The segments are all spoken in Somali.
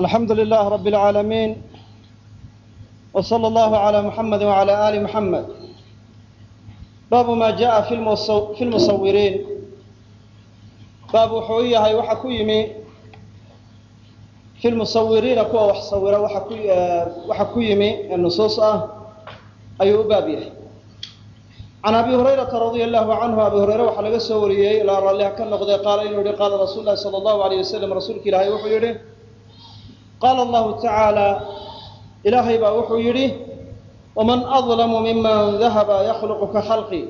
alxamdu lilah rab اlcaalamiin wslى اllahu عlى muxamedi wعlى ali muxamed baabu ma jaءa fi lmusawiriin baab wuxuu u yahay waxa ku yimi fi lmusawiriina kuwa wax sawira waxa ku yimi ee nusuus ah ayuu u baab yahay can abi hurayrata radia allahu canhu abi hureyre waxaa laga soo wariyey ilaa ralliha ka noqday qaala inuu yihi qaala rasuul lahi salى اllahu alayh wasalam rasuulka ilaahay wuxuu yihi qaala allahu tacaala ilaahay baa wuxuu yidhi waman adlamu miman dahaba yakhluqu ka khalqi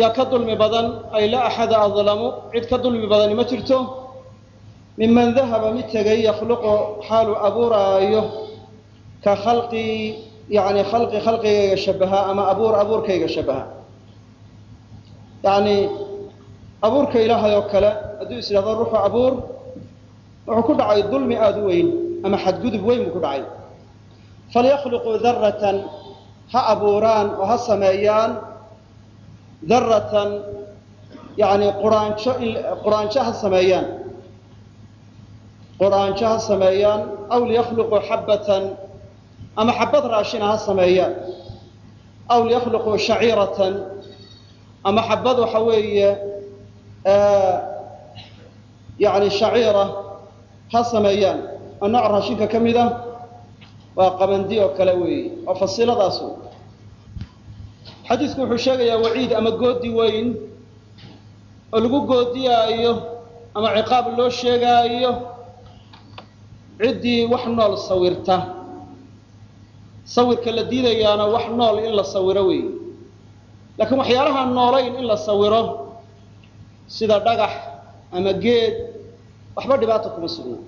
yaa ka dulmi badan ay la axada adlamu cid ka dulmi badani ma jirto miman dahaba mid tegay yakhluqu xaalu abuuraayo ka khalqii yani khalqi khalqigayga shabaha ama abuur abuurkayga shabaha yani abuurka ilaahay oo kale hadduu is ruuxu abuur wuxuu ku dhacay dulmi aada u weyn ama xadgudub weyn buu ku dhacay. falyakhluquu daratan ha abuuraan oo ha sameeyaan daratan yani quraanjo quraanjo ha sameeyaan. Quraanjo ha sameeyaan aw liyakhluquu xabbatan ama xabad raashina ha sameeyaan. Aw liyakhluquu shaciiratan ama xabad waxa weeye yani shaciira ha sameeyaan. Oo raashinka ka mid ah waa qabandi oo kale weeye oo fasiiladaas wey xadiisku wuxuu sheegayaa waciid ama goodi weyn oo lagu goodiyaayo ama ciqaab loo sheegaayo ciddii wax nool sawirta. Sawirka la diidayaana wax nool in la sawiro weeye. Laakiin waxyaalahaan noolayn in la sawiro sida dhagax ama geed waxba dhibaata kuma sugna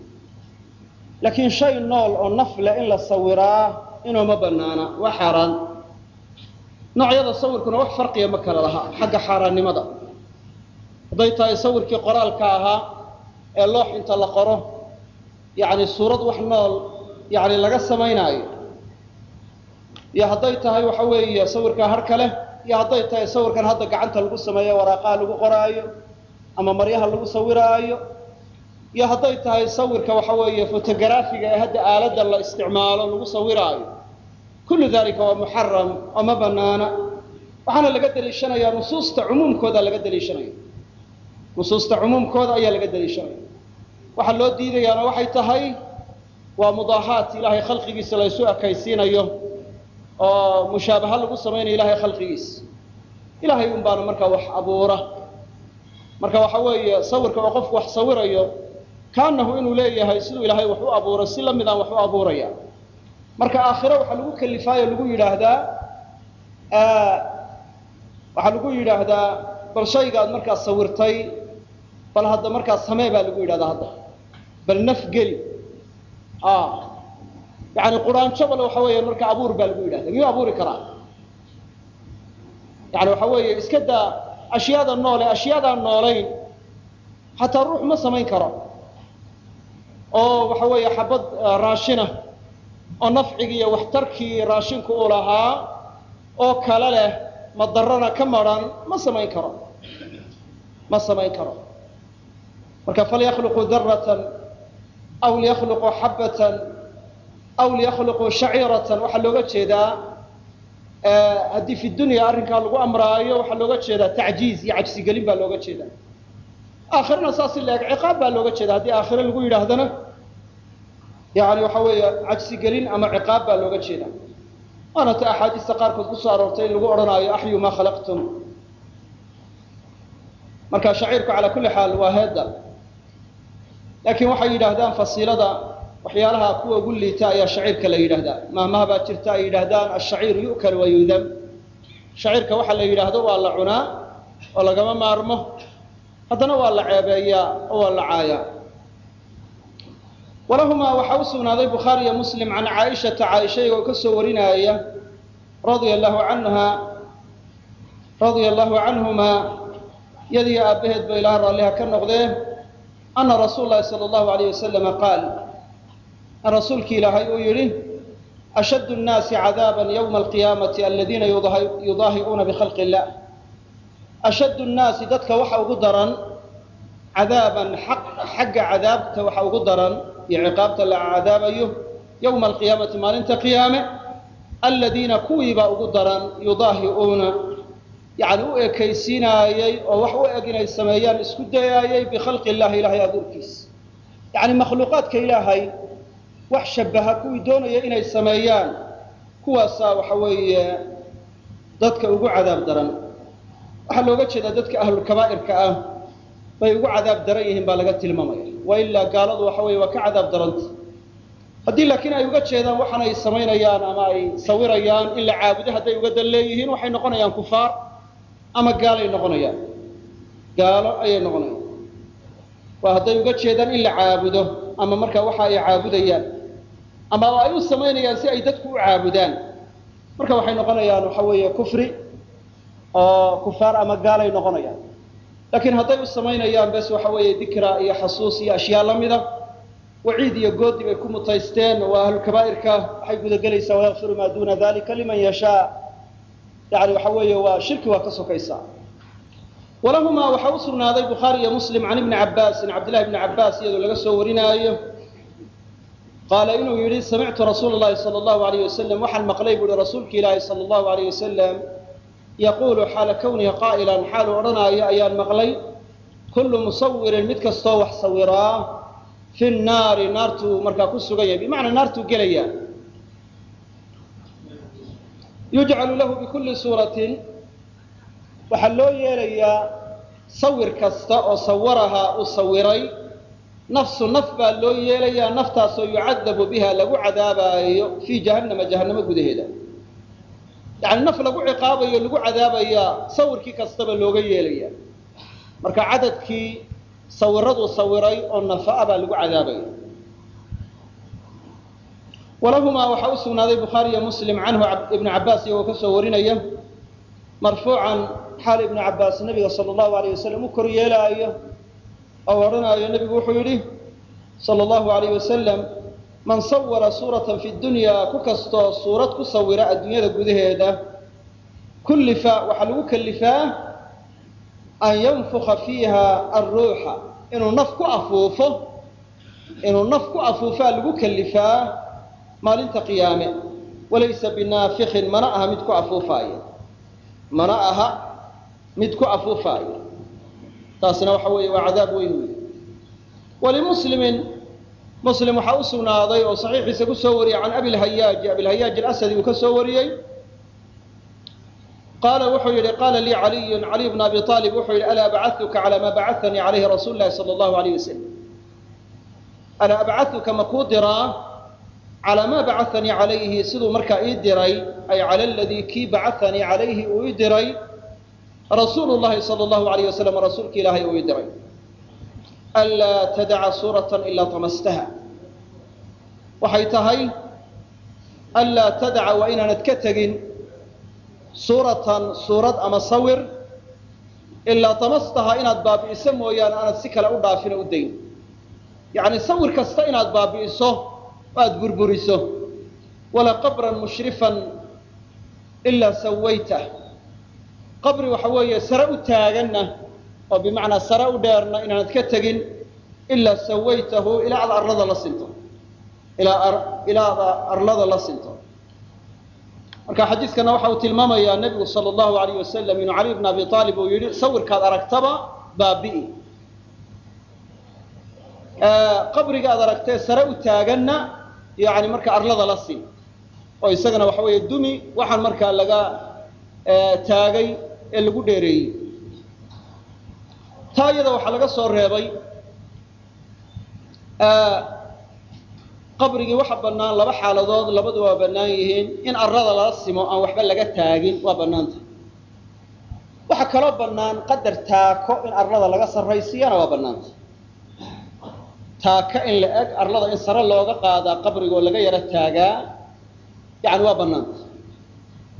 laakiin shay nool oo nafle in la sawiraa inuuma banaana waa xaaraan. Noocyada sawirkuna wax farqiya ma kala laha xagga xaaraannimada. Hadday tahay sawirkii qoraalka ahaa ee loox inta la qoro yani suurad wax nool yani laga samaynaayo. Iyo hadday tahay waxa weeye sawirka harka leh iyo hadday tahay sawirkan hadda gacanta lagu sameeyo waraaqaha lagu qoraayo ama maryaha lagu sawiraayo iyo hadday tahay sawirka waxa weeye fotogaraafiga ee hadda aaladda la isticmaalo lagu sawiraayo. Kullu dalika waa muxaram oo ma banaana. Waxaana laga daliishanayaa nusuusta cumuumkooda laga daliishanaya nusuusta cumuumkooda ayaa laga daliishanaya waxaa loo diidayaana waxay tahay waa mudaahaat ilaahay khalqigiisa la ysu ekaysiinayo oo mushaabaha lagu samaynayo ilahay khalqigiisa. Ilahay un baana markaa wax abuura. Marka waxa weeye sawirka oo qofku wax sawirayo kaanahu inuu leeyahay siduu ilaahay wax u abuuray si la midaan wax u abuuraya. Marka aakhiro waxaa lagu kalifaayo lagu yidhaahdaa waxaa lagu yidhaahdaa bal shaygaad markaa sawirtay bal hadda markaa samee baa lagu yidhahdaa hadda. Bal naf geli. Yani quraanjo bal waxa weeye marka abuur baa lagu yidhahda miyuu abuuri karaa? Yani waxa weeye iska daa ashyaada noole ashyaadaan noolayn xataa ruux ma samayn karo oo waxa weeye xabad raashina oo nafcigii iyo waxtarkii raashinku uu lahaa oo kale leh madarana ka maran ma samayn karo. Ma samayn karo. Marka falyakhluquu daratan aw liyakhluquu xabbatan aw liyakhluquu shaciiratan waxaa looga jeedaa haddii fi dunya arrinkaa lagu amraayo waxaa looga jeedaa tacjiiz iyo cajsigelin baa looga jeedaa aakhirana saasi la eg ciqaab baa looga jeeda haddii aakhire lagu yidhaahdana. Yani waxa weeye cajsigelin ama ciqaab baa looga jeedaa. Waana ta axaadiista qaarkood ku soo aroortay in lagu odhanaayo axyu maa khalaqtum. Marka shaciirku calaa kulli xaal waa heedda. Laakiin waxay yidhaahdaan fasiilada waxyaalaha kuwa ugu liita ayaa shaciirka la yidhaahdaa mahmaha jirta ay yidhaahdaan ashaciiru yu'kal wa yudam shaciirka waxa la yidhaahdo waa la cunaa oo lagama maarmo haddana waa la ceebeeyaa oo waa la caayaa. Walahumaa waxaa u sugnaaday bukhaari iyo muslim can caaishata caaisha iyagoo ka soo warinaaya radia allahu canha radia allahu canhumaa yadiyo aabbaheed ba ilaha raalliha ka noqdee ana rasuula lahi sala allahu alayh wasalama qaal in rasuulki ilaahay uu yidhi ashaddu nnaasi cadaaban yowma alqiyaamati aladiina yudaahi'uuna bikhalqi illah ashaddu nnaasi dadka waxa ugu daran cadaaban xagga cadaabta waxa ugu daran iyo ciqaabta la cadaabayo yowma alqiyaamati maalinta qiyaame aladiina kuwiibaa ugu daran yudaahi'uuna yani u ekaysiinaayey oo wax u eg inay sameeyaan isku dayaayey bikhalqi illahi ilahay abuurkiisa yani makhluuqaadka ilaahay wax shabaha kuwii doonaya inay sameeyaan kuwaasaa waxa weeye dadka ugu cadaab daran waxaa looga jeedaa dadka ahlulkabaa'irka ah bay ugu cadaab daran yihiin baa laga tilmaamaya. Wa ilaa gaaladu waxa weye waa ka cadaab daranta. Haddii laakiin ay uga jeedaan waxaan ay samaynayaan ama ay sawirayaan in la caabudo hadday uga dan leeyihiin waxay noqonayaan kufaar ama gaalay noqonayaan. Gaalo ayay noqonayaan. Waa hadday uga jeedaan in la caabudo ama markaa waxa ay caabudayaan ama ay u samaynayaan si ay dadku u caabudaan. Marka waxay noqonayaan waxa weeye kufri oo kufaar ama gaalay noqonayaan. Laakiin hadday u samaynayaan bes waxa weeye dikra iyo xasuus iyo ashyaa la mida waciid iyo goodi bay ku mutaysteen waa ahlulkabaa'irka waxay gudagelaysaa wayakfiru maa duuna dalika liman yashaa. Yani waxa weeye waa shirki waa ka sokaysaa. Walahumaa waxaa u sugnaaday bukhaari iyo muslim can ibni cabaasin cabdillahi bni cabaas iyadoo laga soo warinaayo qaala inuu yidhi samictu rasuula llahi sala allahu alayh wasalam waxaan maqlay buuhi rasuulki ilaahi sala allahu alayh wasalam yaquulu xaala kawnihi qaa'ilan. Xaalu odhanaayo ayaan maqlay kullu musawirin mid kastoo wax sawiraa fi nnaari naartuu markaa ku sugan yahay bimacnaa naartuu gelaya. Yujcalu lahu bikulli suuratin waxaa loo yeelayaa sawir kasta oo sawaraha uu sawiray nafsu naf baa loo yeelayaa naftaasoo yucadabu biha lagu cadaabaayo fii jahannama jahannamo gudaheeda yani naf lagu ciqaabayo lagu cadaabayaa sawirkii kastaba looga yeelaya marka cadadkii sawiraduu sawiray oo nafa-a baa lagu cadaabaya walahumaa waxaa u sugnaaday bukhaari iyo muslim canhu ibnu cabaas iyagoo ka soo warinaya marfuucan xaal ibnu cabaas nabiga sala allahu alayh wasalam u kor yeelaayo oo odhanaayo nebigu wuxuu yidhi sala allahu alayh wasalam man sawara suuratan fi dunya ku kastoo suurad ku sawira adduunyada gudaheeda kullifa waxaa lagu kalifaa an yanfuka fiiha alruuxa inuu naf ku afuufo inuu naf ku afuufaa lagu kalifaa maalinta qiyaame. Walaysa binaafikin mana aha mid ku afuufaaya mana aha mid ku afuufaaya taasina waxa weeye waa cadaab weyn wey walimuslimin muslim waxaa u sugnaaday oo saxiixiisa ku soo wariyey can abilhayaaji abilhayaaj alasadi uu ka soo wariyey. Qaala wuxuu yidhi qaala lii caliyun caliy bn abi aalib wuxuu yidhi alaa abcauka calaa maa bacanii calayhi rasuulu lahi sala allahu alayh wasalam alaa abcauka ma kuu diraa? Calaa maa bacanii calayhi siduu markaa ii diray? Ay cala aladii kii bacanii calayhi uu ii diray? Rasuulu llahi sala allahu alayh wasalam rasuulki ilaahay uu ii diray anlaa tadaca suuratan ilaa tamastaha waxay tahay anlaa tadaca waa inaanad ka tegin suuratan suurad ama sawir ilaa tamastaha inaad baabi'iso mooyaane aanad si kale u dhaafin u dayn yacni sawir kasta inaad baabi'iso oo aada burburiso wala qabran mushrifan ilaa sawaytah qabri waxa weeye sare u taaganna oo bimacnaa sare u dheerna inaanad ka tegin ilaa sawaytahu ilaa aad arlada la sinto. Ilaa aad arlada la sinto. Marka xadiiskana waxa uu tilmaamayaa nebigu sala allahu alayh wasalam inuu cali bn abi aalib uu yidhi sawirkaad aragtaba baabi'i. Qabriga aad aragtee sare u taaganna yani marka arlada la sin. Oo isagana waxa weeye dumi waxaan markaa laga taagay ee lagu dheereeyey taa iyada waxaa laga soo reebay qabrigii waxa bannaan laba xaaladood labadu waa bannaan yihiin in arlada lala simo aan waxba laga taagin waa bannaanta waxaa kaloo bannaan qadar taako in arlada laga sarraysiiyana waa bannaanta taaka in la eg arlada in sare looga qaadaa qabrigoo laga yaro taagaa yani waa bannaanta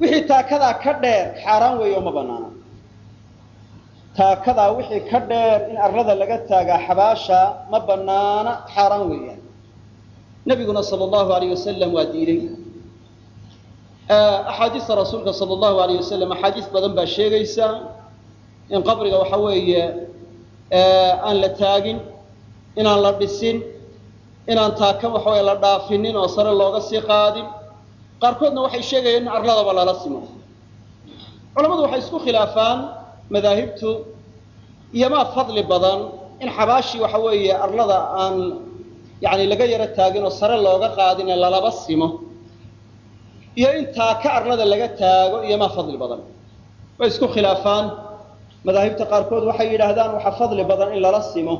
wixii taakadaa ka dheer xaaraan weeyo ma bannaana taakadaa wixii ka dheer in arlada laga taagaa xabaasha ma bannaana xaaraan weeyaan. Nabiguna sal allahu alayh wasalam waa diiday. Axaadiista rasuulka sal allahu alayh wasalam axaadiis badan baa sheegaysa in qabriga waxa weeye aan la taagin inaan la dhisin inaan taaka waxaweye la dhaafinin oo sare looga sii qaadin. Qaarkoodna waxay sheegayeen in arladaba lala simo. Culammadu waxay isku khilaafaan madaahibtu iyomaa fadli badan in xabaashii waxa weeye arlada aan yani laga yaro taagin oo sare looga qaadin ee lalaba simo. Iyo in taaka arlada laga taago iyomaa fadli badan. Way isku khilaafaan. Madaahibta qaarkood waxay yidhaahdaan waxaa fadli badan in lala simo.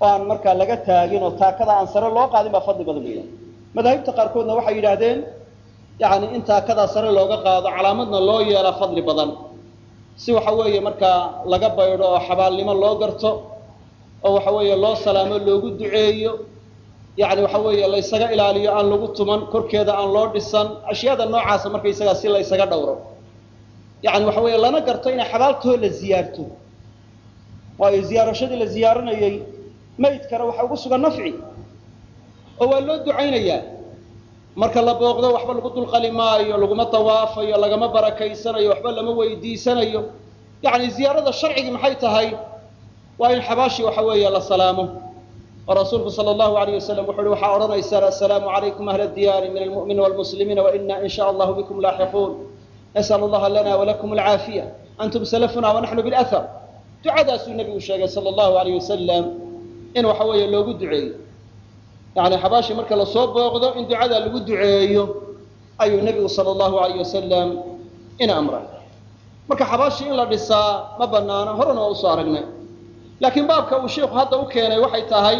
Oo aan markaa laga taagin oo taakada aan sare loo qaadin baa fadli badan bay madaahibta qaarkoodna waxay yidhaahdeen yani in taakadaa sare looga qaado calaamadna loo yeelaa fadli badan si waxa weeye markaa laga baydho oo xabaalnimo loo garto oo waxa weeye loo salaamo loogu duceeyo yani waxa weeye laysaga ilaaliyo aan lagu tuman korkeeda aan loo dhisan ashyaada noocaasa markaysagaa si laysaga dhowro. Yani waxa weeye lana garto inay xabaaltoo la ziyaarto. Waayo ziyaarashadii la ziyaaranayey maydkana waxa ugu sugan nafci oo waa loo ducaynayaa marka la booqdo waxba lagu dulqali maayo laguma dawaafayo lagama barakaysanayo waxba lama weydiisanayo. Yani ziyaarada sharcigi maxay tahay? Waa in xabaashi waxa weeye la salaamo. Oo rasuulku sal allahu alayh wasalam wuxu uhi waxaa odhanaysaan assalaamu calaykum ahla diyaari min almu'miniina walmuslimiina waina in sha allahu bikum laaxiquun. Nas'al allaha lana walakum alcaafiya antum salafuna wanaxnu bilahar ducadaasuu nebigu sheegay sala allahu alayh wasalam in waxa weeye loogu duceeyo yani xabaashi marka la soo booqdo in ducada lagu duceeyo ayuu nebigu sala allahu alayh wasalam ina amray marka xabaashi in la dhisaa ma banaana horena waa u soo aragnay. Laakiin baabka uu sheikhu hadda u keenay waxay tahay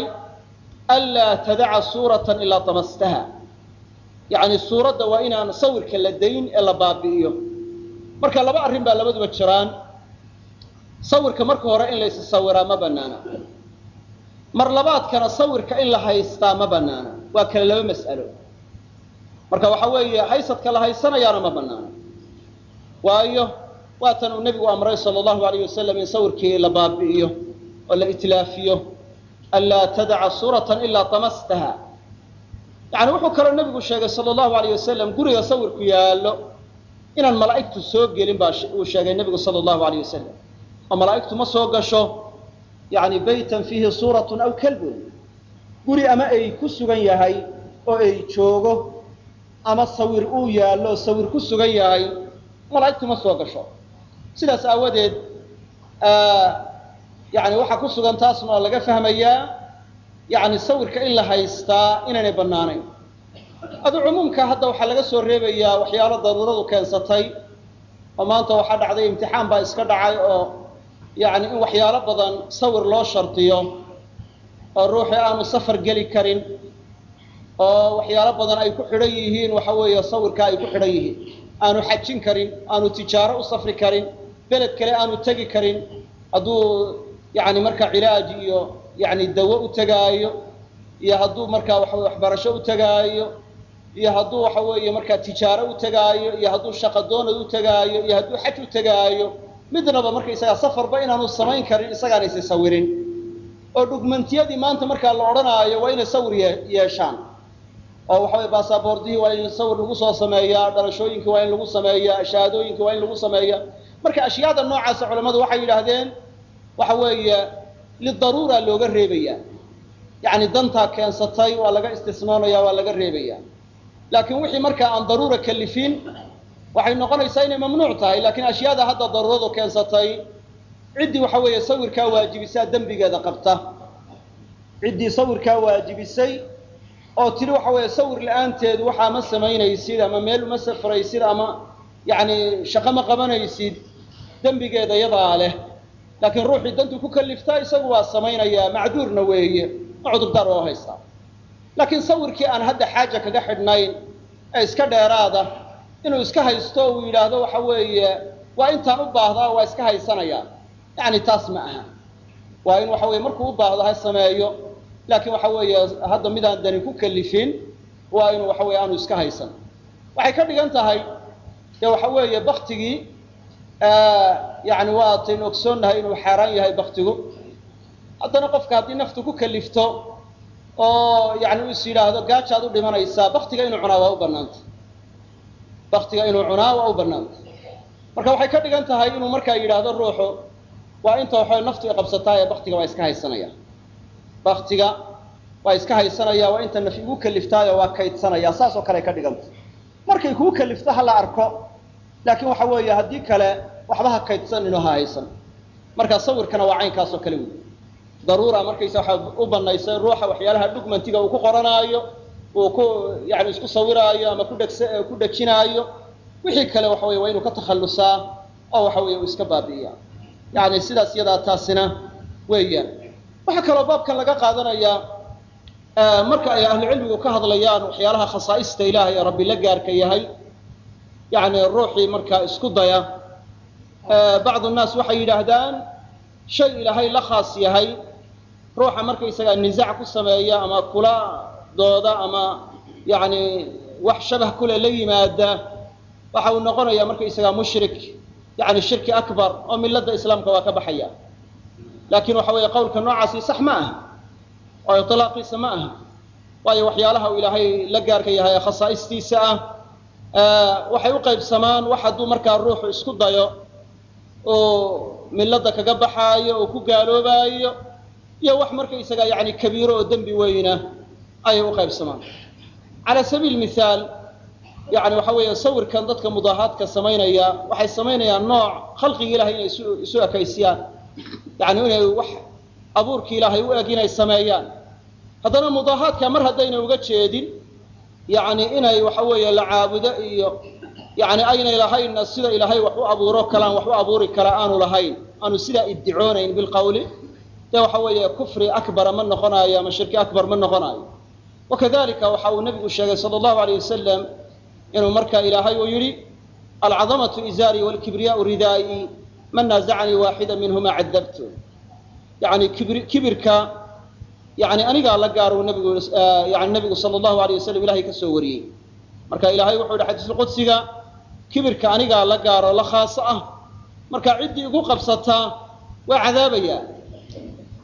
anlaa tadaca suuratan ilaa damastaha yacni suuradda waa inaan sawirka la dayn ee la baabi'iyo. Marka laba arrin baa labaduba jiraan. Sawirka marka hore in laysi sawiraa ma banaana mar labaadkana sawirka in la haystaa ma banaana waa kale laba mas'alo. Marka waxa weeye haysadka la haysanayaana ma banaana waayo waatan uu nebigu amray sala allahu alayh wasalam in sawirkii la baabi'iyo oo la itlaafiyo anlaa tadaca suuratan ilaa damastaha yani wuxuu kaloo nebigu sheegay sala allahu alayh wasalam guriga sawirku yaallo inaan malaa'igtu soo gelin baa uu sheegay nebigu sala allahu alayh wasalam oo malaa'igtu ma soo gasho yani baytan fiihi suuratun aw kalbun guri ama ay ku sugan yahay oo ay joogo ama sawir uu yaallo sawir ku sugan yahay malaa'igtu ma soo gasho. Sidaas aawadeed yani waxaa ku sugan taasna oo laga fahmayaa yani sawirka in la haystaa inaynay bannaanayn. Adu cumuumka hadda waxaa laga soo reebayaa waxyaalo daruuradu keensatay oo maanta waxaa dhacday imtixaan baa iska dhacay oo yani in waxyaalo badan sawir loo shardiyo oo ruuxii aanu safar geli karin oo waxyaalo badan ay ku xidhan yihiin waxa weeye sawirka ay ku xidhan yihiin. Aanu xajin karin aanu tijaaro u safri karin beled kale aanu tegi karin. Hadduu yani markaa cilaaj iyo yani dawo u tegaayo iyo hadduu markaa waxa waxbarasho u tegaayo iyo hadduu waxa weeye markaa tijaaro u tegaayo iyo hadduu shaqo doonad u tegaayo iyo hadduu xaj u tegaayo midnaba markaysagaa safarba inaanu samayn karin isagaanaysa sawirin. Oo dhugmantiyadii maanta markaa la odhanaayo waa inay sawir yeeshaan. Oo waxa weye baasaboordihii waa in sawir lagu soo sameeyaa dhalashooyinkii waa in lagu sameeyaa shahaadooyinkii waa in lagu sameeyaa. Marka ashyaada noocaasa culammadu waxay yidhaahdeen waxa weeye lidaruura looga reebaya yani dantaa keensatay waa laga istisnoonaya waa laga reebaya laakiin wixii markaa aan daruura kalifin waxay noqonaysaa inay mamnuuc tahay lakiin ashyaada hadda daruuradu keensatay ciddii waxa weeye sawirkaa waajibisaa dembigeeda qabta. Ciddii sawirkaa waajibisay oo tiri waxa weeye sawir la'aanteedu waxaa ma samaynaysid ama meel uma safraysid ama yani shaqo ma qabanaysid dembigeeda yadaa leh. Laakiin ruuxii dantu ku kaliftaa isagu waa samaynayaa macduurna weeye ma cudurdaar oo haystaa. Laakiin sawirkii aan hadda xaaja kaga xidhnayn ee iska dheeraada inuu iska haysto uu yidhaahdo waxa weeye waa intaan u baahdaa waa iska haysanaya yani taas ma aha. Waa in waxa weye markuu u baahdo ha sameeyo laakiin waxa weeye hadda midaan dani ku kalifin waa inuu waxa weye aanu iska haysan. Waxay ka dhigan tahay dee waxa weeye baktigii yani waataynu ogsoonnahay inuu xaaraan yahay baktigu haddana qofka haddii naftu ku kalifto oo yani uu is yidhaahdo gaajaad u dhimanaysaa baktiga inuu cunaa waa u banaanta baktiga inuu cunaa waa u banaanta marka waxay ka dhigan tahay inuu markaa yidhaahdo ruuxu waa inta waxay naftu iqabsataa ee baktiga waa iska haysanaya. Baktiga waa iska haysanaya waa inta naf igu kaliftaayo waa kaydsanaya saas oo kale ka dhiganta markay kuu kalifto ha la arko laakiin waxa weeye haddii kale waxba ha kaydsanino ha haysan. Marka sawirkana waa caynkaasoo kale wey daruura markaysa waxaa u banaysay ruuxa waxyaalaha dhugmantiga uu ku qoranaayo uu ku yani isku sawiraayo ama kudhegsa ku dhejinaayo wixii kale waxa weye waa inuu ka takhallusaa oo waxa weye uu iska baabi'iya yani sidaas iyadaa taasina weeyaan. Waxaa kaloo baabkan laga qaadanayaa marka ay ahlucilmigu ka hadlayaan waxyaalaha khasaa'ista ilaahay ee rabbi la gaarka yahay yani ruuxii markaa isku daya bacdu nnaas waxay yidhaahdaan shay ilaahay la khaas yahay ruuxa markaysagaa nisaac ku sameeya ama kula dooda ama yani wax shabah kule la yimaada waxa uu noqonayaa markaysagaa mushrik yani shirki akbar oo milada islaamka waa ka baxaya. Laakiin waxa weeye qowlka noocaasi sax ma aha oo iطlaaqiisa ma aha. Waayo waxyaalaha uu ilaahay la gaarka yahay ee khasaa'istiisa ah waxay u qaybsamaan wax hadduu markaa ruuxu isku dayo oo milada kaga baxaayo oo ku gaaloobaayo iyo wax markaysaga yani kabiiro oo dembi weyna ayay u qaybsamaan. Cala sabiil mithaal yani waxa weeye sawirkan dadka mudaahaadka samaynaya waxay samaynayaan nooc khalqiga ilahay inay isu ekaysiyaan. Yani inay wax abuurkii ilaahay u eg inay sameeyaan. Haddana mudaahaadka mar haddayna uga jeedin yani inay waxa weeye la caabudo iyo yani aynay lahaynna sida ilaahay wax u abuuro kalaan wax u abuuri kala aanu lahayn aanu sidaa iddicoonayn bilqawli dee waxa weeye kufri akbara ma noqonaayo ama shirki akbar ma noqonaayo wakadalika waxa uu nabigu sheegay sala allahu alayh wasalam inuu marka ilaahay uu yidhi alcadamatu izaari walkibriyaau ridaa'i man naazacanii waaxida minhuma cadabtu yani kibirka yani anigaa la gaaro nabigu yani nabigu sala allahu alayh wasalam ilahay ka soo wariyey. Marka ilaahay wuxuu yihi xadiisulqudsiga kibirka anigaa la gaaro la khaaso ah. Marka ciddii igu qabsataa waa cadaabaya.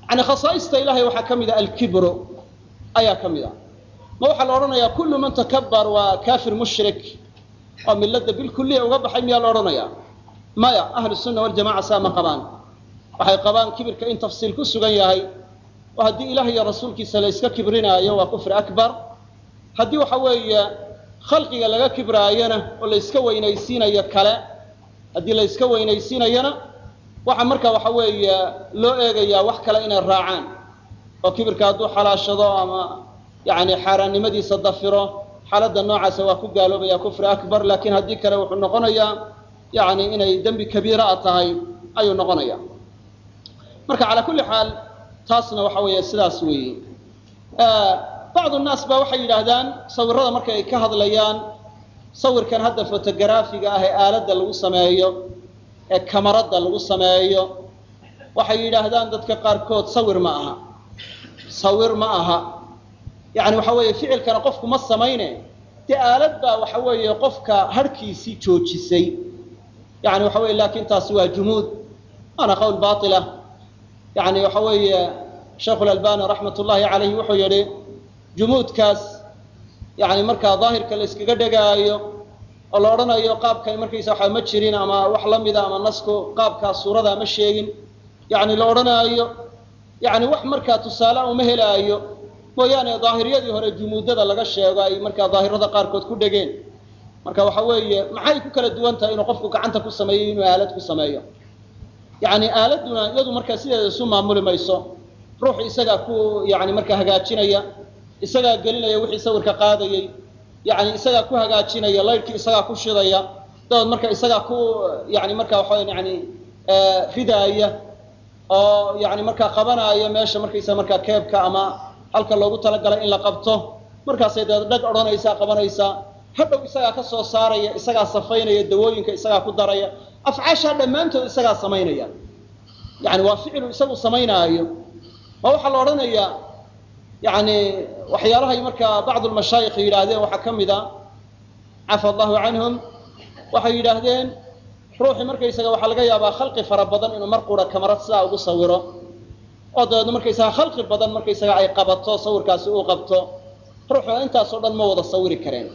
Yani khasaa'ista ilahay waxaa ka mid a alkibru ayaa ka mid a ma waxaa la odhanayaa kullu man takabar waa kafir mushrik. Oo milada bilkuliya uga baxay miyaa la odhanaya maya ahlu sunna waljamaca saa ma qabaan. Waxay qabaan kibirka in tafsiil ku sugan yahay. Oo haddii ilaah iyo rasuulkiisa la yska kibrinaayo waa kufri akbar. Haddii waxa weeye khalqiga laga kibraayona oo la yska weynaysiinayo kale haddii la yska weynaysiinayona waxa marka waxa weeye loo eegayaa wax kale inay raacaan. Oo kibirka hadduu xalaashado ama yani xaaraannimadiisa dafiro xaaladda noocaasa waa ku gaaloobaya kufri akbar laakiin haddii kale wuxuu noqonayaa yani inay dembi kabiira a tahay ayuu noqonaya marka calaa kulli xaal taasna waxa weeye sidaas weeye. Bacdu nnaas ba waxay yidhaahdaan sawirada marka ay ka hadlayaan sawirkan hadda fotogaraafiga ah ee aaladda lagu sameeyo ee kamaradda lagu sameeyo waxay yidhaahdaan dadka qaarkood sawir ma aha. Sawir ma aha yani waxa weeye ficilkana qofku ma samayne. Dee aalad baa waxa weeye qofka harhkiisii joojisay. Yani waxa weye laakin taasi waa jumuud. Waana qowl baila yani waxa weeye sheikhu lalbani raxmat ullahi calayhi wuxuu yihi jumuudkaas yani markaa daahirka la yskaga dhegaayo oo la odhanayo qaabkan markaysa waxa ma jirin ama wax la mida ama nasku qaabkaa suurada ma sheegin. Yani la odhanaayo yani wax markaa tusaale uma helaayo mooyaane daahiriyadii hore jumuudada laga sheego ay markaa daahirada qaarkood ku dhegeen. Marka waxa weeye maxay ku kala duwan tahay inuu qofku gacanta ku sameeyo inuu aalad ku sameeyo? Yani aaladuna iyadu markaa sideeda isu maamuli mayso. Ruux isagaa ku yani markaa hagaajinaya isagaa gelinaya wixii sawirka qaadayey yani isagaa ku hagaajinaya laydhkii isagaa ku shidaya dabeed marka isagaa ku yani markaa waxawa yani ridaaya oo yani markaa qabanaya meesha markaysa markaa keebka ama halka loogu talagalay in la qabto. Markaasay dee dhag odhanaysaa qabanaysaa hadhow isagaa ka soo saaraya isagaa safaynaya dawooyinka isagaa ku daraya afcaashaa dhammaantood isagaa samaynaya. Yani waa ficilu isagu samaynaayo. Ma waxaa la odhanayaa yani waxyaalahay markaa bacdu lmashaayikh yidhaahdeen waxaa ka mid a cafa allahu canhum waxay yidhaahdeen ruuxii markaysaga waxaa laga yaabaa khalqi fara badan inuu mar qura kamarad sidaa ugu sawiro oo dabeedna markaysaga khalqi badan markaysaga ay qabato sawirkaasi uu qabto ruuxu intaasoo dhan ma wada sawiri kareen.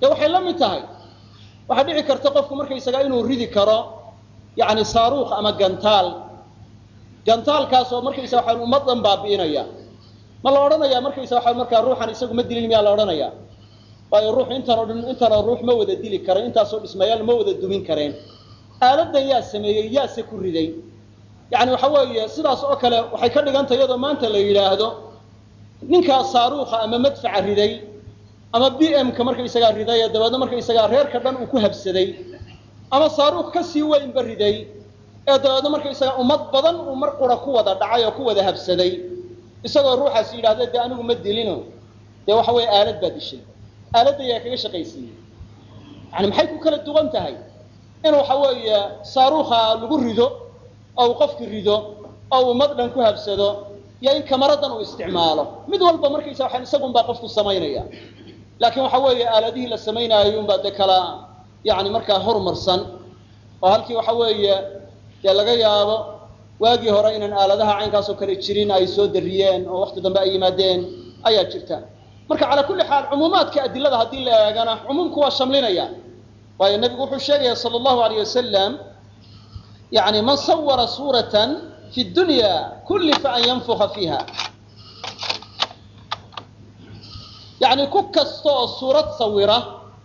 Dee waxay la mid tahay. Waxaa dhici karta qofku markaysaga inuu ridi karo yani saaruukh ama gantaal. Gantaalkaasoo markaysaga waxaan ummaddan baabi'inaya ma la odhanayaa markaysa waxa markaa ruuxan isagu ma dilin miyaa la odhanayaa? Waayo ruux intaan o dhan ruux ma wada dili karen intaasoo dhismayaal ma wada dumin kareen. Aaladan yaa sameeyey yaase ku riday yacni waxa weeye sidaas oo kale waxay ka dhigantay iyadoo maanta la yidhaahdo ninkaa saaruuka ama madfaca riday ama b m-ka markaysagaa riday ee dabeedna markaysagaa reerka dhan uu ku habsaday ama saaruuq ka sii weynba riday ee dabeedna markaysagaa ummad badan uu mar qura ku wada dhacay oo ku wada habsaday isagoo ruuxaas yidhahda dee anigu ma dilino. Dee waxa weeye aalad baa dishay. Aaladda yaa kaga shaqaysiiyey. Yani maxay ku kala duwan tahay in waxa weeye saaruuka lagu rido oo uu qofki rido oo uu ummad dhan ku habsado iyo in kamaradan uu isticmaalo. Mid walba markaysa waxaan isagun baa qofku samaynaya laakiin waxa weeye aaladihii la samaynaayo unbaa dee kala yani markaa horumarsan oo halkii waxa weeye dee laga yaabo waagii hore inaan aaladaha caynkaasoo kale jirin ay soo dariyeen oo wakti dambe ay yimaadeen ayaa jirta. Marka calaa kulli xaal cumuumaadka adilada haddii la eegana cumuumku waa shamlinaya. Waayo nebigu wuxuu sheegaya sala allahu alayh wasalam yani man sawara suuratan fi dunya kullifa an yanfuka fiiha yani ku kasta oo suurad sawira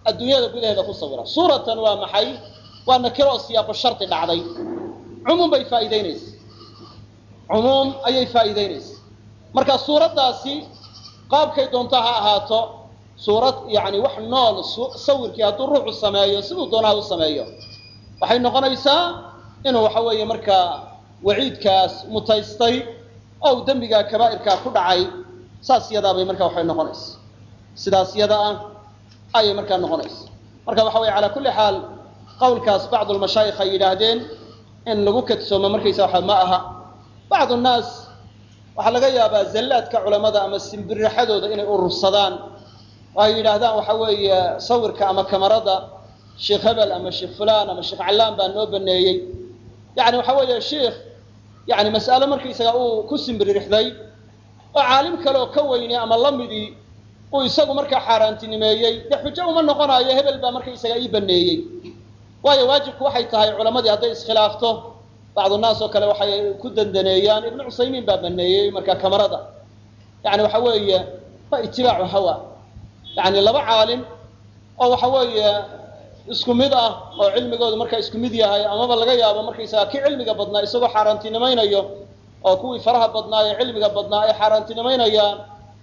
adduunyada gudaheeda ku sawira suuratan waa maxay waa nakiro oo siyaaqo shardi dhacday cumuum bay faa'iideynaysa cumuum ayay faa'iideynaysa marka suuraddaasi qaabkay doonto ha ahaato suurad yani wax nool sawirkii hadduu ruuxu sameeyo siduu doonaha u sameeyo waxay noqonaysaa inuu waxa weeye markaa waciidkaas mutaystay oo uu dembigaa kabaa'irkaa ku dhacay saas yadaabay marka waxay noqonaysa. Sidaas yada ah ayay markaa noqonaysa. Marka waxa weye calaa kulli xaal qawlkaas bacdu lmashaayikh ay yidhaahdeen in lagu kadsoomo markaysa waxa ma aha. Bacdu nnaas waxaa laga yaabaa zallaadka culamada ama simbirraxadooda inay urursadaan oo ay yidhaahdaan waxa weeye sawirka ama kamarada sheekh hebel ama sheekh fulaan ama sheekh callaan baa noo baneeyey yani waxa weeye sheikh yani mas'alo markaysaga uu ku simbiririxday oo caalim kale ka weynay ama lamidii uu isagu markaa xaaraantinimeeyey dee xujo uma noqonaayo hebel baa markaysaga ii baneeyey. Waayo waajibku waxay tahay culamadii hadday iskhilaafto bacdu naas oo kale waxay ku dandaneeyaan ibnu cusaymiin baa baneeyey markaa kamarada. Yani waxa weeye waa itibaacu hawa. Yani laba caalim oo waxa weeye isku mid ah oo cilmigoodu markaa isku mid yahay amaba laga yaabo markaysaga ki cilmiga badnaa isagoo xaaraantinimaynayo oo kuwii faraha badnaa ee cilmiga badnaa ay xaaraantinimaynayaan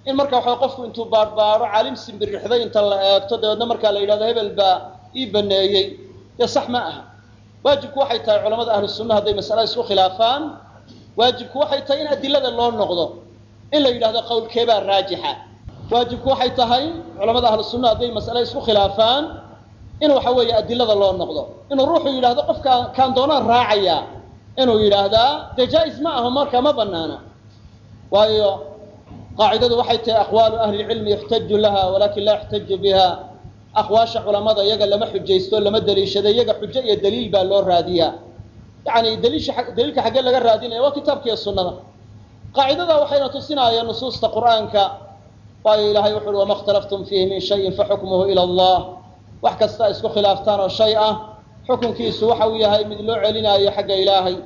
in marka waxa qofku intuu baadhbaadho caalim simbirixday inta la eegto dabeedna markaa la yidhahdo hebel baa ii baneeyey. Dee sax ma aha. Waajibku waxay tahay culamada ahlu sunna hadday mas'ala isku khilaafaan. Waajibku waxay tahay in adilada loo noqdo in la yidhahdo qowlkeebaa raajixa. Waajibku waxay tahay culamada ahlu sunna hadday mas'ale isku khilaafaan in waxa weeye adilada loo noqdo. Inuu ruuxu yidhaahdo qofka kaan doonaan raacaya. Inuu yidhaahdaa dee jaa-is ma aho marka ma banaana waayo qaacidadu waxay tahay aqwaalu ahli lcilmi yuxtaju laha walakin laa yuxtaju biha. Aqwaasha culamada iyaga lama xujaysto lama daliishado iyaga xujo iyo daliil baa loo raadiyaa yani daliilka xaggee laga raadinaya waa kitaabka iyo sunnada. Qaacidada waxayna tusinayaan nusuusta qur'aanka. Waayo ilahay wuxu uhi wama اkhtalaftum fiihi min shayin faxukmuhu ila allah wax kasta isku khilaaftaan oo shay ah xukunkiisu waxa uu yahay mid loo celinaayo xagga ilaahay.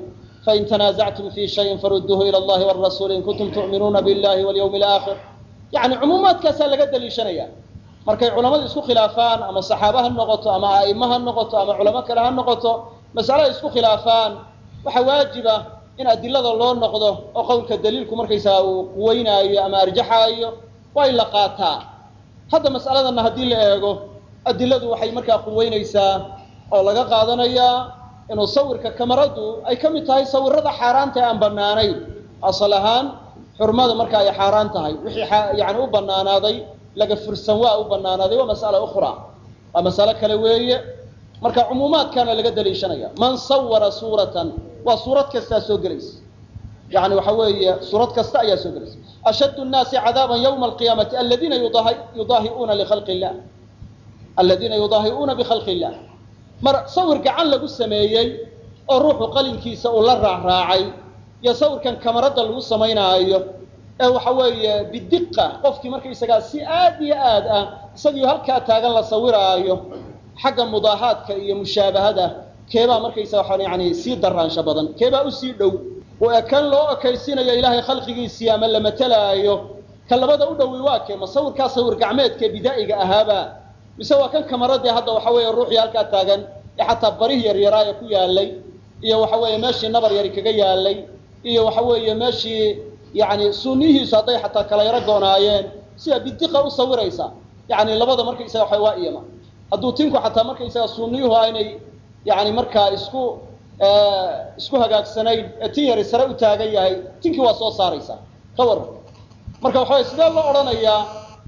Fain tanaasactum fii shayin faruduuhu ila allahi warasuuli in kuntum tu'minuuna billahi walyowmi alaakhir yacni cumuumaadkaasaa laga daliishanaya. Markay culammadu isku khilaafaan ama saxaaba ha noqoto ama a'immo ha noqoto ama culamo kale ha noqoto masale ay isku khilaafaan. Waxa ah in adilada loo noqdo oo qowlka daliilku markaysagaa uu quweynaayo ama arjaxaayo waa in la qaataa. Hadda mas'aladana haddii la eego adiladu waxay markaa quweynaysaa oo laga qaadanayaa inuu sawirka kamaradu ay ka mid tahay sawirada xaaraanta ee aan banaanayn asal ahaan xurmada marka ay xaaraan tahay wixii yani u banaanaaday laga fursan waa u banaanaaday waa mas'ala ukhra. Waa masalo kale weeye. Marka cumuumaadkaana laga daliishanaya man sawara suuratan waa suurad kastaa soo gelaysa. Yani waxa weeye suurad kasta ayaa soo gelaysa. Ashad الnaasi cadaaban ywma alqiyaamati aladiina yudaahiuuna likhalqi illah aladiina yudaahi'uuna bikhalqi illah mar sawir gacan lagu sameeyey oo ruuxu qalinkiisa uu la raacraacay iyo sawirkan kamarada lagu samaynaayo ee waxa weeye bidiqa qofkii markaysagaa si aad iyo aad ah isagii halkaa taagan la sawiraayo xagga mudaahaadka iyo mushaabahada keebaa markaysaga waxaan yani sii daraansho badan keebaa u sii dhow. Oo ekan loo ekaysiinayo ilaahay khalqigiisii ama la matalaayo ka labada u dhowi waa kee ma sawirkaa sawir gacmeedkee bidaa'iga ahaaba mise waa kan kamaradee hadda waxa weeye ruuxii halkaa taagan ee xataa barih yaryaraa ee ku yaalay iyo waxa weeye meeshii nabar yari kaga yaalay iyo waxa weeye meeshii yani suniyihiisu hadday xataa kala yaro goonaayeen sida bidiqa u sawiraysa. Yani labada markaysaga waxa waa iyama. Hadduu tinku xataa markaysaga suniyuhu aynay yani markaa isku isku hagaagsanayn tin yari sare u taagan yahay tinkii waa soo saaraysa ka waran marka waxa weye sidee loo odhanayaa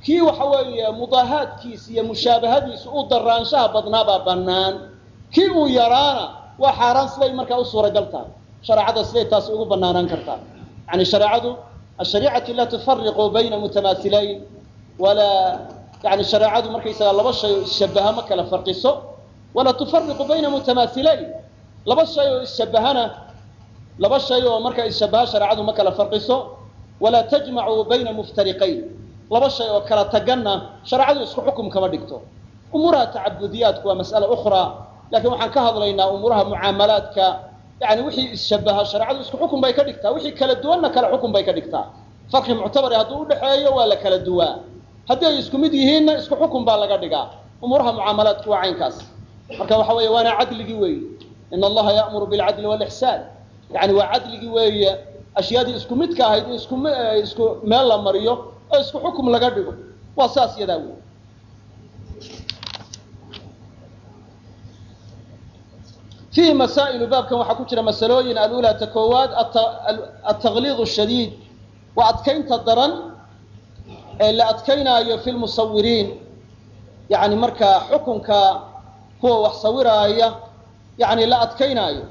kii waxa weeye mudaahaadkiisa iyo mushaabahadiisu u daraanshaha badnaabaa bannaan. Kii uu yaraana waa xaaraan siday markaa u suuragal tahay shareecada siday taasi ugu banaanaan kartaa yani shareecadu ashariicatu la tufariqu bayna mutamaasilayn. Walaa yani shareecadu markaysaga laba shay oo ma kala farqiso. Walaa tufariqu bayna mutamaasilayn. Laba shay oo isshabahana laba shay oo markaa isshabaha shareecadu ma kala farqiso. Walaa tajmacu bayna muftariqayn laba shay oo kala taganna shareecadu isku xukum kama dhigto. Umuuraha tacabudiyaadku waa mas'ala ukhraa laakiin waxaan ka hadlaynaa umuuraha mucaamalaadka. Yani wixii isshabaha shareecadu isku xukun bay ka dhigtaa wixii kala duwanna kala xukun bay ka dhigtaa. Farqi muctabari hadduu udhexeeyo waa la kala duwaa. Haddii ay isku mid yihiinna isku xukun baa laga dhigaa. Umuuraha mucaamalaadku waa caynkaas. Marka waxa weeye waana cadligii weeye. In allaha ya'muru bilcadli walixsaan yani waa cadligii weeye. Ashyaadii isku midka ahayd in isku isku meel la mariyo oo isku xukum laga dhigo waa saas yadaa wey fiihi masaa'ilu baabkan waxaa ku jira masalooyin alulaa koowaad altaqliid shadiid waa adkaynta daran ee la adkaynaayo fi lmusawiriin yani markaa xukunka kuwa wax sawiraaya yani la adkaynaayo.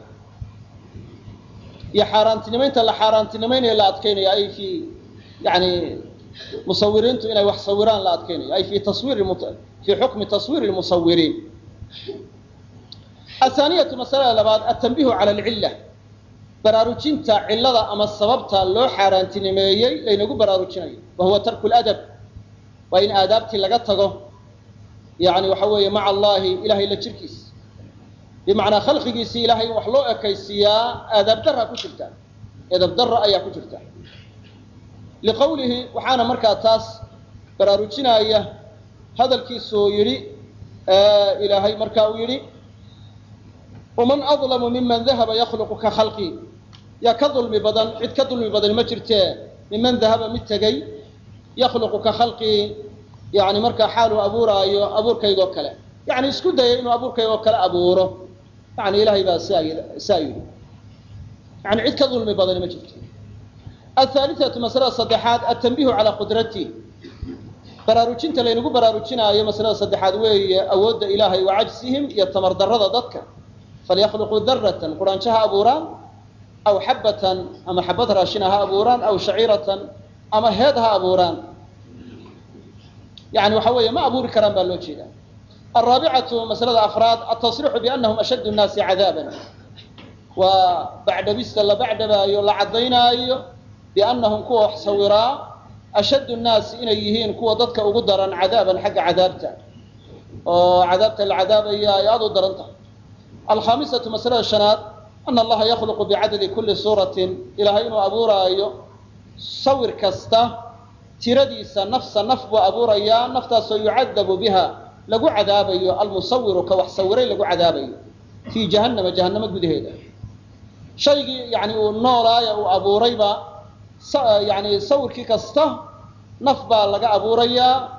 Iyo xaaraantinimaynta la xaaraantinimaynayo la adkaynayo ay fi yani musawiriintu inay wax sawiraan la adkaynayo ay fi taswiir fi xukmi taswiir lmusawiriin athaaniyatu masalada labaad atanbihu cala alcilla baraarujinta cillada ama sababta loo xaaraantinimeeyey laynagu baraarujinayo wa huwa tarku ladab waa in aadaabtii laga tago yani waxa weeye maca allahi ilahay la jirkiisa bimacnaa khalqigiisii ilahay wax loo ekaysiiyaa aadaab dara ku jirta edab dara ayaa ku jirta liqowlihi waxaana markaa taas baraarujinaya hadalkiisuu yidhi ilaahay marka uu yidhi waman adlamu miman dahaba yakhluqu ka khalqi. Yaa ka dulmi badan cid ka dulmi badan ma jirtee miman dahaba mid tegey yakhluqu ka khalqii yani markaa xaaluu abuuraayo abuurkaygoo kale. Yani isku dayay inuu abuurkaygoo kale abuuro. Yani ilahay baa saa yidhi yani cid ka dulmi badani ma jirto athaalithatu masalada saddexaad atanbihu calaa qudrati baraarujinta laynagu baraarujinaayo masalada saddexaad weeye awoodda ilaahay wa cajsihim iyo tamar darrada dadka falyakluquu daratan quraanjo ha abuuraan aw xabatan ama xabad raashina ha abuuraan aw shaciiratan ama heed ha abuuraan yani waxa weeye ma abuuri karaan baa loo jeeda alraabicatu masalada afraad atasriixu bianahum ashaddu nnaasi cadaaban waa bacdhabista la bacdhabaayo la caddaynaayo biannahum kuwa wax sawiraa ashaddu nnaasi inay yihiin kuwa dadka ugu daran cadaaban xagga cadaabta oo cadaabta la cadaabaya ay aada u daran tahay alkhaamisatu masalada shanaad ana allaha yakhluqu bicadadi kuli suuratin ilaahay inuu abuuraayo sawir kasta tiradiisa nafsa naf buu abuurayaa naftaasoo yucadabu biha lagu cadaabayo almusawiru ka wax sawiray lagu cadaabayo fii jahannama jahannamo gudaheeda shaygii yani uu noolaaya uu abuurayba yani sawirkii kasta naf baa laga abuurayaa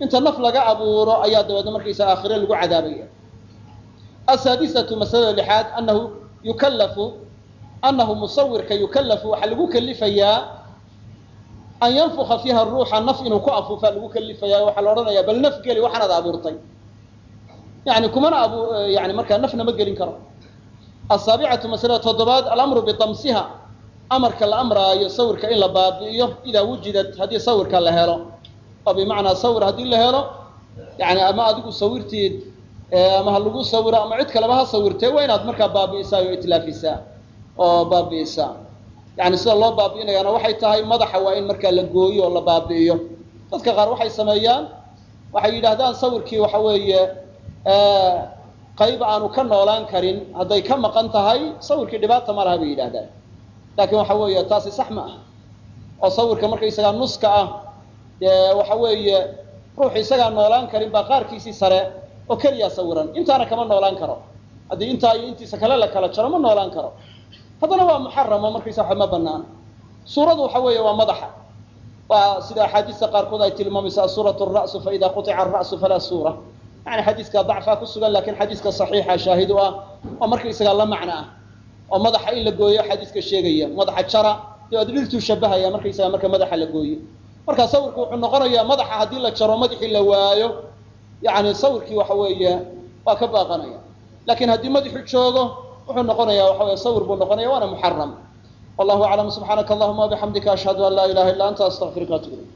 inta naf laga abuuro ayaa dabeedna markaysa aakhire lagu cadaabaya. Asaadisatu masalada lixaad anahu yukallafu anahu musawirka yukallafu waxaa lagu kalifayaa an yanfuka fiiha ruuxa naf inuu ku afuufaa lagu kalifayaa waxaa la odhanayaa bal naf geli waxaanaad abuurtay. Yani kumana abu yani markaa nafna ma gelin karo. Asaabicatu masalada toddobaad alamru bidamsiha amarka la amraayo sawirka in la baabi'iyo idaa wujidat haddii sawirka la helo. Oo bimacnaa sawir haddii la helo yani ama adigu sawirteed ama ha lagu sawiro ama cid kaleba ha sawirtee waa inaad markaa baabi'isaa oo itlaafisaa oo baabi'isaa. Yani sida loo baabi'inayaana waxay tahay madaxa waa in markaa la gooyo oo la baabi'iyo. Dadka qaar waxay sameeyaan waxay yidhaahdaan sawirkii waxa weeye qayb aanu ka noolaan karin hadday ka maqan tahay sawirkii dhibaata ma laha bay yidhahdaan laakiin waxa weeye taasi sax ma ah oo sawirka markaysagaa nuska ah dee waxa weeye ruux isagaa noolaan karin baa qaarkiisii sare oo keliyaa sawiran. Intaana kama noolaan karo. Haddii intaa iyo intiisa kale la kala jaro ma noolaan karo. Haddana waa muxaramo markaysa waxa ma banaana suuradu waxa weeye waa madaxa. Waa sida axaadiista qaarkood ay tilmaamaysa suurat ra'su faida qutica ara'su falaa suura. Yani xadiiska dacfaa ku sugan laakiin xadiiska saxiixa shaahid u ah oo markaysagaa la macno ah oo madaxa in la gooyo xadiiska sheegaya madaxa jara dabeed dhirtuu shabahaya markaysaga marka madaxa la gooyo. Marka sawirku wuxuu noqonayaa madaxa haddii la jaro madaxii la waayo yani sawirkii waxa weeye waa ka baaqanaya. Lakin haddii madaxu joogo wuxuu noqonaya waxa weye sawir buu noqonaya waana muxaram wallahu aclam subxaanaka allahuma wabixamdika ashhadu an laa ilaha illa anta astaqfiruka atub ilayk